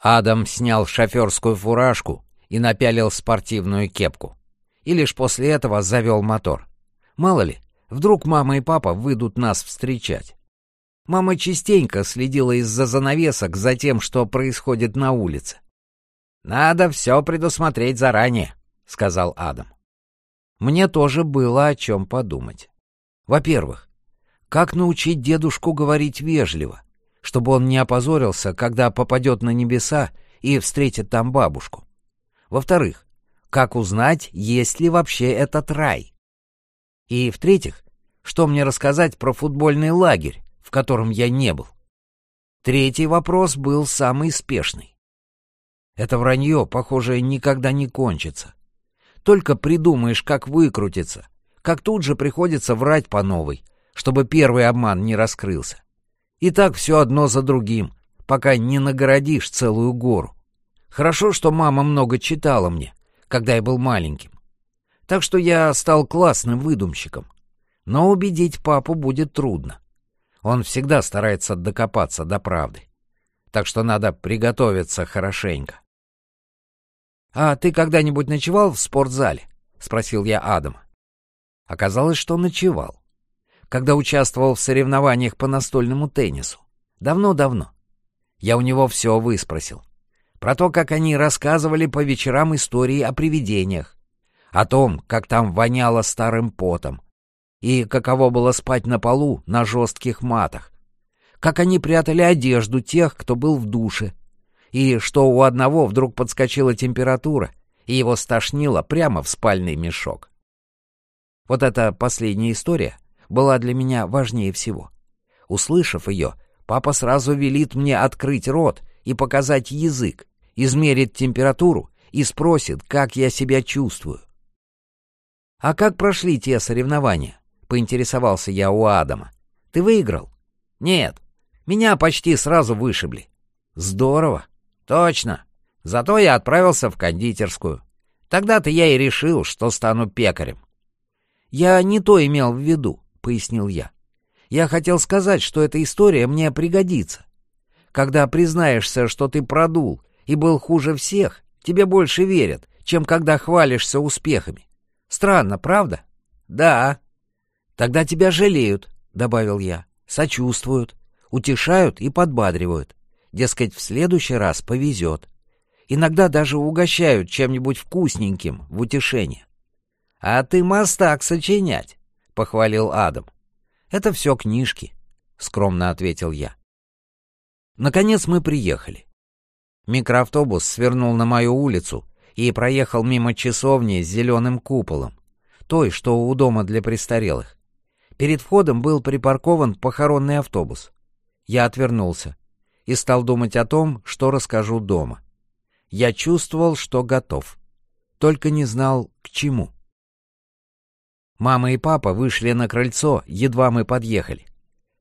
Адам снял шоферскую фуражку и напялил спортивную кепку. И лишь после этого завел мотор. Мало ли, вдруг мама и папа выйдут нас встречать. Мама частенько следила из-за занавесок за тем, что происходит на улице. «Надо все предусмотреть заранее», — сказал Адам. Мне тоже было о чем подумать. Во-первых, как научить дедушку говорить вежливо, чтобы он не опозорился, когда попадет на небеса и встретит там бабушку? Во-вторых, как узнать, есть ли вообще этот рай? И в-третьих, что мне рассказать про футбольный лагерь, в котором я не был? Третий вопрос был самый спешный. Это вранье, похоже, никогда не кончится. Только придумаешь, как выкрутиться, как тут же приходится врать по новой, чтобы первый обман не раскрылся. И так все одно за другим, пока не нагородишь целую гору. Хорошо, что мама много читала мне, когда я был маленьким. Так что я стал классным выдумщиком. Но убедить папу будет трудно. Он всегда старается докопаться до правды. Так что надо приготовиться хорошенько. «А ты когда-нибудь ночевал в спортзале?» — спросил я Адама. Оказалось, что ночевал. Когда участвовал в соревнованиях по настольному теннису. Давно-давно. Я у него все выспросил. Про то, как они рассказывали по вечерам истории о привидениях. О том, как там воняло старым потом. И каково было спать на полу на жестких матах. Как они прятали одежду тех, кто был в душе и что у одного вдруг подскочила температура, и его стошнило прямо в спальный мешок. Вот эта последняя история была для меня важнее всего. Услышав ее, папа сразу велит мне открыть рот и показать язык, измерит температуру и спросит, как я себя чувствую. «А как прошли те соревнования?» — поинтересовался я у Адама. «Ты выиграл?» «Нет, меня почти сразу вышибли». «Здорово. Точно. Зато я отправился в кондитерскую. Тогда-то я и решил, что стану пекарем. Я не то имел в виду, пояснил я. Я хотел сказать, что эта история мне пригодится. Когда признаешься, что ты продул и был хуже всех, тебе больше верят, чем когда хвалишься успехами. Странно, правда? Да. Тогда тебя жалеют, добавил я, сочувствуют, утешают и подбадривают. Дескать, в следующий раз повезет. Иногда даже угощают чем-нибудь вкусненьким в утешение. — А ты мастак сочинять, — похвалил Адам. — Это все книжки, — скромно ответил я. Наконец мы приехали. Микроавтобус свернул на мою улицу и проехал мимо часовни с зеленым куполом, той, что у дома для престарелых. Перед входом был припаркован похоронный автобус. Я отвернулся и стал думать о том, что расскажу дома. Я чувствовал, что готов, только не знал, к чему. Мама и папа вышли на крыльцо, едва мы подъехали.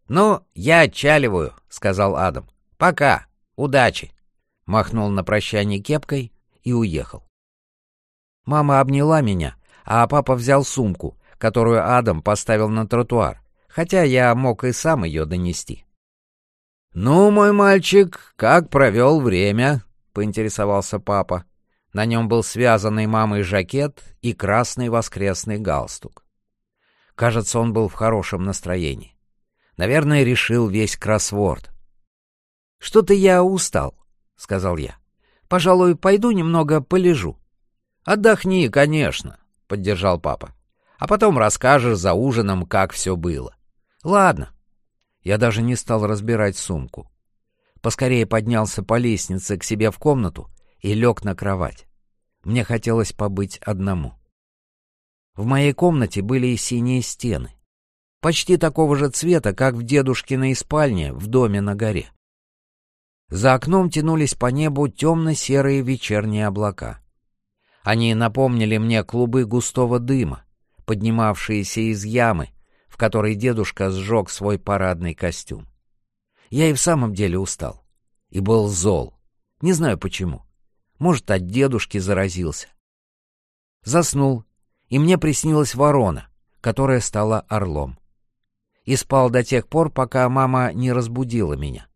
«Ну, я отчаливаю», — сказал Адам. «Пока. Удачи». Махнул на прощание кепкой и уехал. Мама обняла меня, а папа взял сумку, которую Адам поставил на тротуар, хотя я мог и сам ее донести. «Ну, мой мальчик, как провел время?» — поинтересовался папа. На нем был связанный мамой жакет и красный воскресный галстук. Кажется, он был в хорошем настроении. Наверное, решил весь кроссворд. «Что-то я устал», — сказал я. «Пожалуй, пойду немного полежу». «Отдохни, конечно», — поддержал папа. «А потом расскажешь за ужином, как все было». «Ладно», я даже не стал разбирать сумку. Поскорее поднялся по лестнице к себе в комнату и лег на кровать. Мне хотелось побыть одному. В моей комнате были и синие стены. Почти такого же цвета, как в дедушкиной спальне в доме на горе. За окном тянулись по небу темно-серые вечерние облака. Они напомнили мне клубы густого дыма, поднимавшиеся из ямы, которой дедушка сжег свой парадный костюм. Я и в самом деле устал. И был зол. Не знаю почему. Может, от дедушки заразился. Заснул, и мне приснилась ворона, которая стала орлом. И спал до тех пор, пока мама не разбудила меня.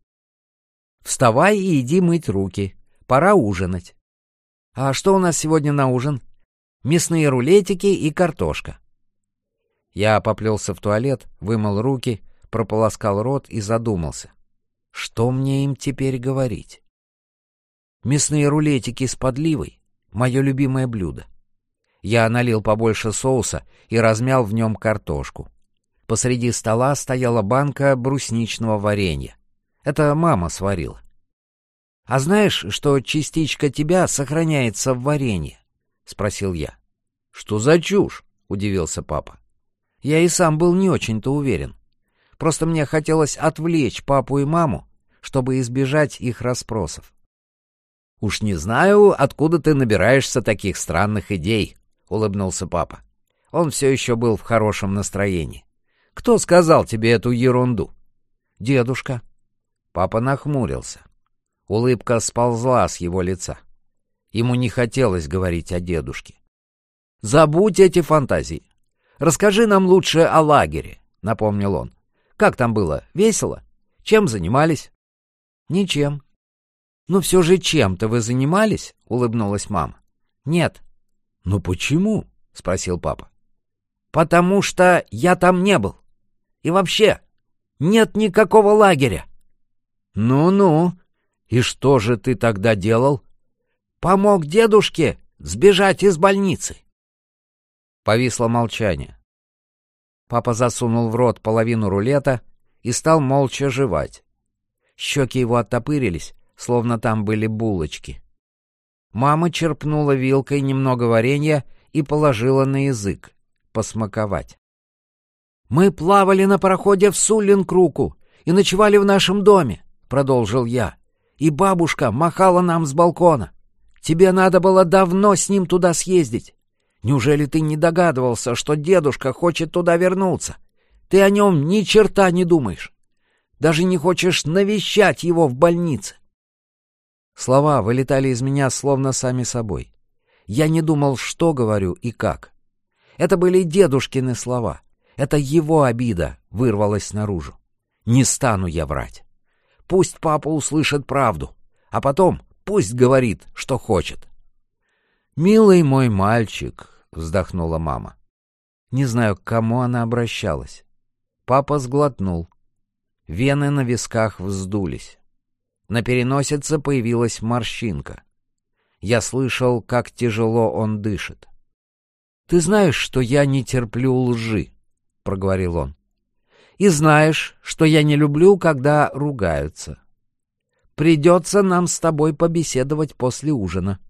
«Вставай и иди мыть руки», Пора ужинать. А что у нас сегодня на ужин? Мясные рулетики и картошка. Я поплелся в туалет, вымыл руки, прополоскал рот и задумался. Что мне им теперь говорить? Мясные рулетики с подливой — мое любимое блюдо. Я налил побольше соуса и размял в нем картошку. Посреди стола стояла банка брусничного варенья. Это мама сварила. «А знаешь, что частичка тебя сохраняется в варенье?» — спросил я. «Что за чушь?» — удивился папа. Я и сам был не очень-то уверен. Просто мне хотелось отвлечь папу и маму, чтобы избежать их расспросов. «Уж не знаю, откуда ты набираешься таких странных идей», — улыбнулся папа. Он все еще был в хорошем настроении. «Кто сказал тебе эту ерунду?» «Дедушка». Папа нахмурился. Улыбка сползла с его лица. Ему не хотелось говорить о дедушке. «Забудь эти фантазии. Расскажи нам лучше о лагере», — напомнил он. «Как там было? Весело? Чем занимались?» «Ничем». «Ну все же чем-то вы занимались?» — улыбнулась мама. «Нет». «Ну почему?» — спросил папа. «Потому что я там не был. И вообще, нет никакого лагеря». «Ну-ну», «И что же ты тогда делал?» «Помог дедушке сбежать из больницы». Повисло молчание. Папа засунул в рот половину рулета и стал молча жевать. Щеки его оттопырились, словно там были булочки. Мама черпнула вилкой немного варенья и положила на язык, посмаковать. «Мы плавали на пароходе в Суллинкруку и ночевали в нашем доме», — продолжил я и бабушка махала нам с балкона. Тебе надо было давно с ним туда съездить. Неужели ты не догадывался, что дедушка хочет туда вернуться? Ты о нем ни черта не думаешь. Даже не хочешь навещать его в больнице. Слова вылетали из меня словно сами собой. Я не думал, что говорю и как. Это были дедушкины слова. Это его обида вырвалась наружу. Не стану я врать. Пусть папа услышит правду, а потом пусть говорит, что хочет. «Милый мой мальчик», — вздохнула мама. Не знаю, к кому она обращалась. Папа сглотнул. Вены на висках вздулись. На переносице появилась морщинка. Я слышал, как тяжело он дышит. «Ты знаешь, что я не терплю лжи», — проговорил он и знаешь, что я не люблю, когда ругаются. Придется нам с тобой побеседовать после ужина.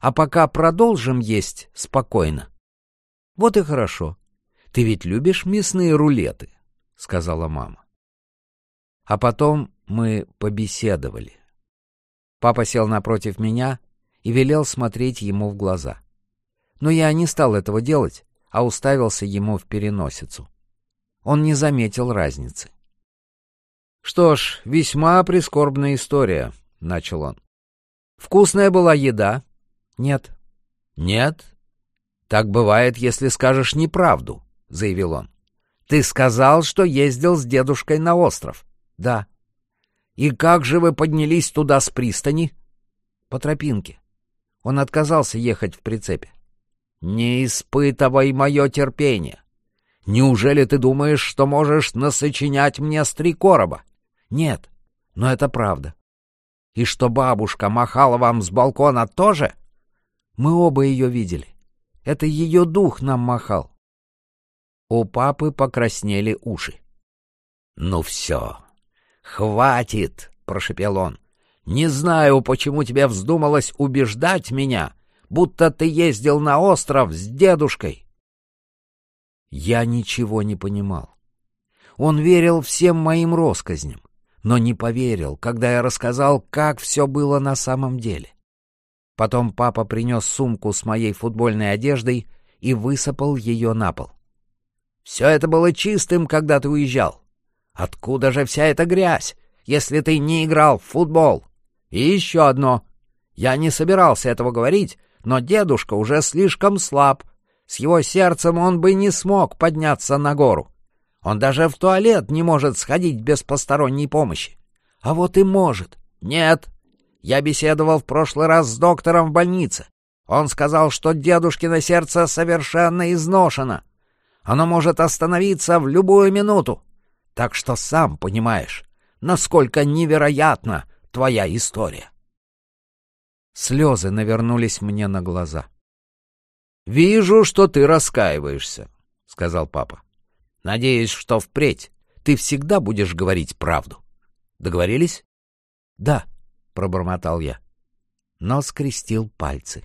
А пока продолжим есть спокойно. Вот и хорошо. Ты ведь любишь мясные рулеты, — сказала мама. А потом мы побеседовали. Папа сел напротив меня и велел смотреть ему в глаза. Но я не стал этого делать, а уставился ему в переносицу. Он не заметил разницы. «Что ж, весьма прискорбная история», — начал он. «Вкусная была еда?» «Нет». «Нет?» «Так бывает, если скажешь неправду», — заявил он. «Ты сказал, что ездил с дедушкой на остров?» «Да». «И как же вы поднялись туда с пристани?» «По тропинке». Он отказался ехать в прицепе. «Не испытывай мое терпение. Неужели ты думаешь, что можешь насочинять мне с три короба? Нет, но это правда. И что бабушка махала вам с балкона тоже? Мы оба ее видели. Это ее дух нам махал. У папы покраснели уши. — Ну все, хватит, — прошепел он. — Не знаю, почему тебе вздумалось убеждать меня, будто ты ездил на остров с дедушкой. Я ничего не понимал. Он верил всем моим россказням, но не поверил, когда я рассказал, как все было на самом деле. Потом папа принес сумку с моей футбольной одеждой и высыпал ее на пол. «Все это было чистым, когда ты уезжал. Откуда же вся эта грязь, если ты не играл в футбол? И еще одно. Я не собирался этого говорить, но дедушка уже слишком слаб, с его сердцем он бы не смог подняться на гору. Он даже в туалет не может сходить без посторонней помощи. А вот и может. Нет, Я беседовал в прошлый раз с доктором в больнице. Он сказал, что дедушкино сердце совершенно изношено. Оно может остановиться в любую минуту. Так что сам понимаешь, насколько невероятна твоя история. Слезы навернулись мне на глаза. «Вижу, что ты раскаиваешься», — сказал папа. «Надеюсь, что впредь ты всегда будешь говорить правду. Договорились?» «Да», — пробормотал я, но скрестил пальцы.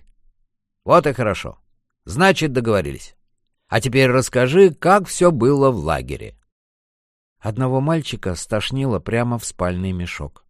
«Вот и хорошо. Значит, договорились. А теперь расскажи, как все было в лагере». Одного мальчика стошнило прямо в спальный мешок.